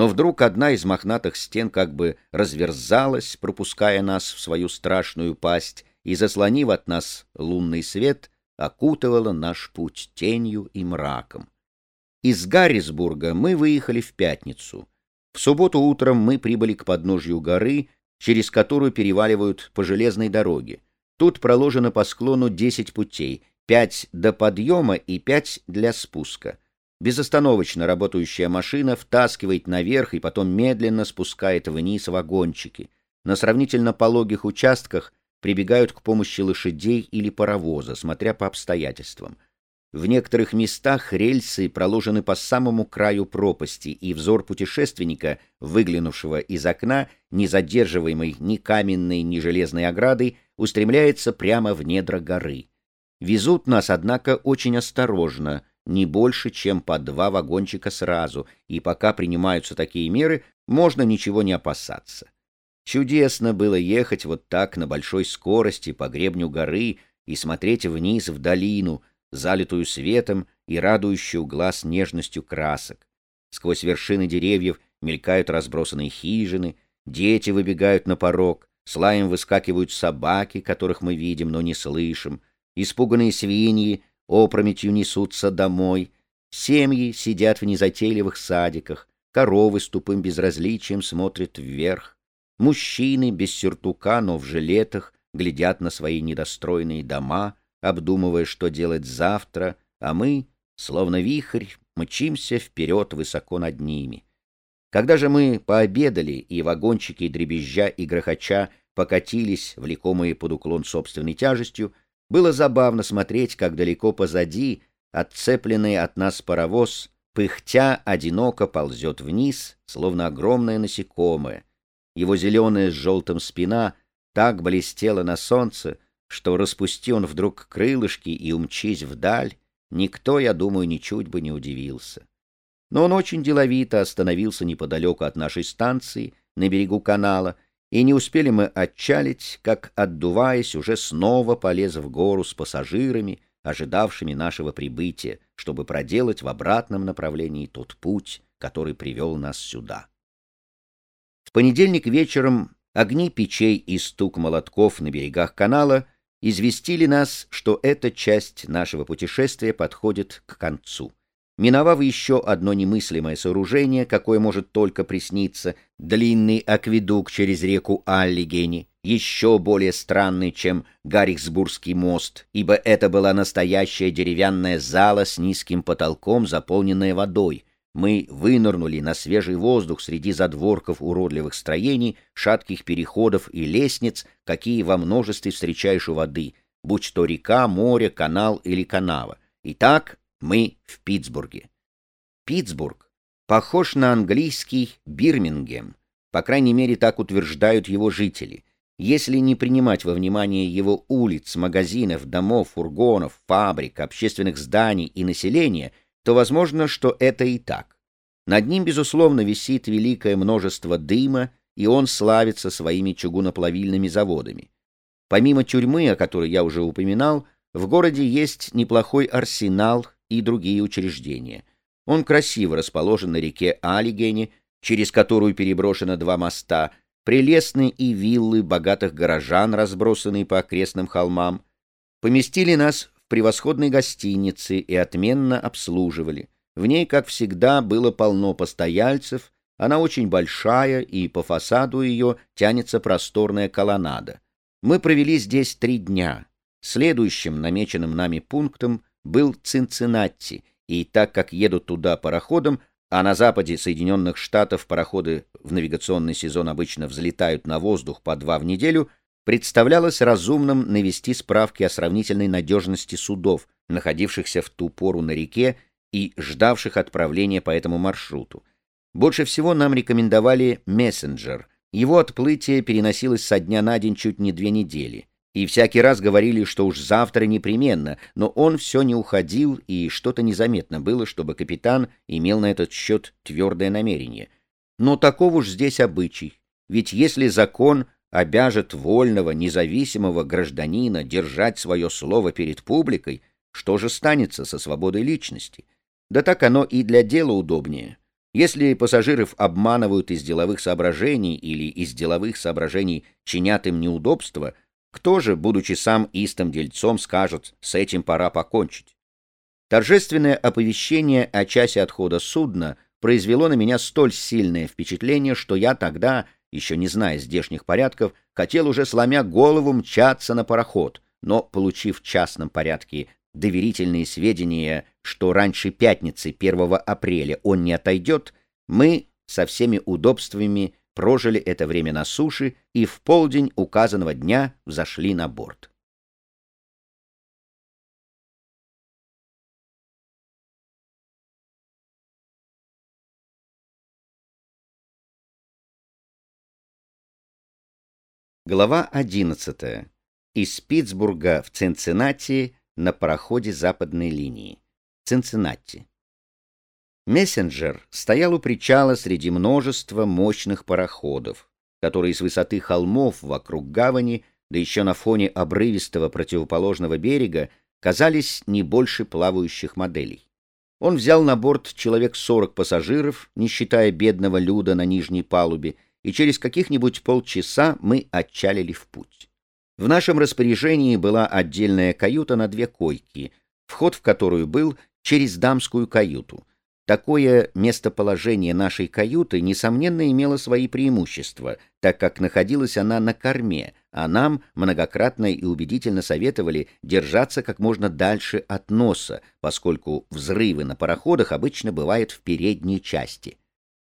но вдруг одна из мохнатых стен как бы разверзалась, пропуская нас в свою страшную пасть, и, заслонив от нас лунный свет, окутывала наш путь тенью и мраком. Из Гаррисбурга мы выехали в пятницу. В субботу утром мы прибыли к подножью горы, через которую переваливают по железной дороге. Тут проложено по склону 10 путей, 5 до подъема и 5 для спуска. Безостановочно работающая машина втаскивает наверх и потом медленно спускает вниз вагончики. На сравнительно пологих участках прибегают к помощи лошадей или паровоза, смотря по обстоятельствам. В некоторых местах рельсы проложены по самому краю пропасти, и взор путешественника, выглянувшего из окна, не задерживаемый ни каменной, ни железной оградой, устремляется прямо в недра горы. Везут нас, однако, очень осторожно — не больше, чем по два вагончика сразу, и пока принимаются такие меры, можно ничего не опасаться. Чудесно было ехать вот так на большой скорости по гребню горы и смотреть вниз в долину, залитую светом и радующую глаз нежностью красок. Сквозь вершины деревьев мелькают разбросанные хижины, дети выбегают на порог, с лаем выскакивают собаки, которых мы видим, но не слышим, испуганные свиньи опрометью несутся домой, семьи сидят в незатейливых садиках, коровы с тупым безразличием смотрят вверх, мужчины без сюртука, но в жилетах глядят на свои недостроенные дома, обдумывая, что делать завтра, а мы, словно вихрь, мчимся вперед высоко над ними. Когда же мы пообедали, и вагончики, дребезжа и грохоча покатились, влекомые под уклон собственной тяжестью, было забавно смотреть, как далеко позади, отцепленный от нас паровоз, пыхтя одиноко ползет вниз, словно огромное насекомое. Его зеленая с желтым спина так блестела на солнце, что распусти он вдруг крылышки и умчись вдаль, никто, я думаю, ничуть бы не удивился. Но он очень деловито остановился неподалеку от нашей станции, на берегу канала, и не успели мы отчалить, как, отдуваясь, уже снова полез в гору с пассажирами, ожидавшими нашего прибытия, чтобы проделать в обратном направлении тот путь, который привел нас сюда. В понедельник вечером огни печей и стук молотков на берегах канала известили нас, что эта часть нашего путешествия подходит к концу. Миновав еще одно немыслимое сооружение, какое может только присниться, длинный акведук через реку Аллигени, еще более странный, чем Гарриксбургский мост, ибо это была настоящая деревянная зала с низким потолком, заполненная водой. Мы вынырнули на свежий воздух среди задворков уродливых строений, шатких переходов и лестниц, какие во множестве встречаешь у воды, будь то река, море, канал или канава. Итак, мы в Питтсбурге. Питтсбург похож на английский Бирмингем, по крайней мере, так утверждают его жители. Если не принимать во внимание его улиц, магазинов, домов, фургонов, фабрик, общественных зданий и населения, то возможно, что это и так. Над ним, безусловно, висит великое множество дыма, и он славится своими чугуноплавильными заводами. Помимо тюрьмы, о которой я уже упоминал, в городе есть неплохой арсенал и другие учреждения. Он красиво расположен на реке Алигене, через которую переброшено два моста, прелестные и виллы богатых горожан, разбросанные по окрестным холмам. Поместили нас в превосходной гостинице и отменно обслуживали. В ней, как всегда, было полно постояльцев, она очень большая, и по фасаду ее тянется просторная колоннада. Мы провели здесь три дня. Следующим намеченным нами пунктом был Цинциннати, и так как едут туда пароходом, а на западе Соединенных Штатов пароходы в навигационный сезон обычно взлетают на воздух по два в неделю, представлялось разумным навести справки о сравнительной надежности судов, находившихся в ту пору на реке и ждавших отправления по этому маршруту. Больше всего нам рекомендовали «Мессенджер». Его отплытие переносилось со дня на день чуть не две недели. И всякий раз говорили, что уж завтра непременно, но он все не уходил, и что-то незаметно было, чтобы капитан имел на этот счет твердое намерение. Но таков уж здесь обычай. Ведь если закон обяжет вольного, независимого гражданина держать свое слово перед публикой, что же станется со свободой личности? Да так оно и для дела удобнее. Если пассажиров обманывают из деловых соображений или из деловых соображений чинят им неудобства, кто же, будучи сам истым дельцом, скажет «с этим пора покончить»? Торжественное оповещение о часе отхода судна произвело на меня столь сильное впечатление, что я тогда, еще не зная здешних порядков, хотел уже, сломя голову, мчаться на пароход, но, получив в частном порядке доверительные сведения, что раньше пятницы 1 апреля он не отойдет, мы со всеми удобствами прожили это время на суше и в полдень указанного дня взошли на борт. Глава 11. Из Питтсбурга в Цинциннати на пароходе западной линии. Цинциннати. Мессенджер стоял у причала среди множества мощных пароходов, которые с высоты холмов вокруг гавани, да еще на фоне обрывистого противоположного берега, казались не больше плавающих моделей. Он взял на борт человек сорок пассажиров, не считая бедного люда на нижней палубе, и через каких-нибудь полчаса мы отчалили в путь. В нашем распоряжении была отдельная каюта на две койки, вход в которую был через дамскую каюту. Такое местоположение нашей каюты, несомненно, имело свои преимущества, так как находилась она на корме, а нам многократно и убедительно советовали держаться как можно дальше от носа, поскольку взрывы на пароходах обычно бывают в передней части.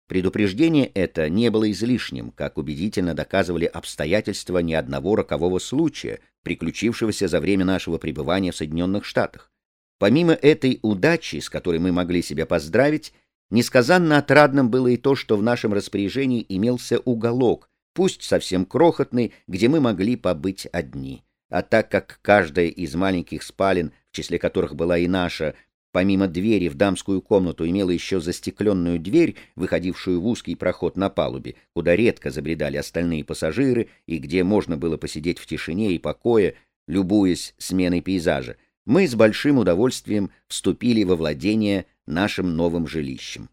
Предупреждение это не было излишним, как убедительно доказывали обстоятельства ни одного рокового случая, приключившегося за время нашего пребывания в Соединенных Штатах. Помимо этой удачи, с которой мы могли себя поздравить, несказанно отрадным было и то, что в нашем распоряжении имелся уголок, пусть совсем крохотный, где мы могли побыть одни. А так как каждая из маленьких спален, в числе которых была и наша, Помимо двери в дамскую комнату имела еще застекленную дверь, выходившую в узкий проход на палубе, куда редко забредали остальные пассажиры и где можно было посидеть в тишине и покое, любуясь сменой пейзажа. Мы с большим удовольствием вступили во владение нашим новым жилищем.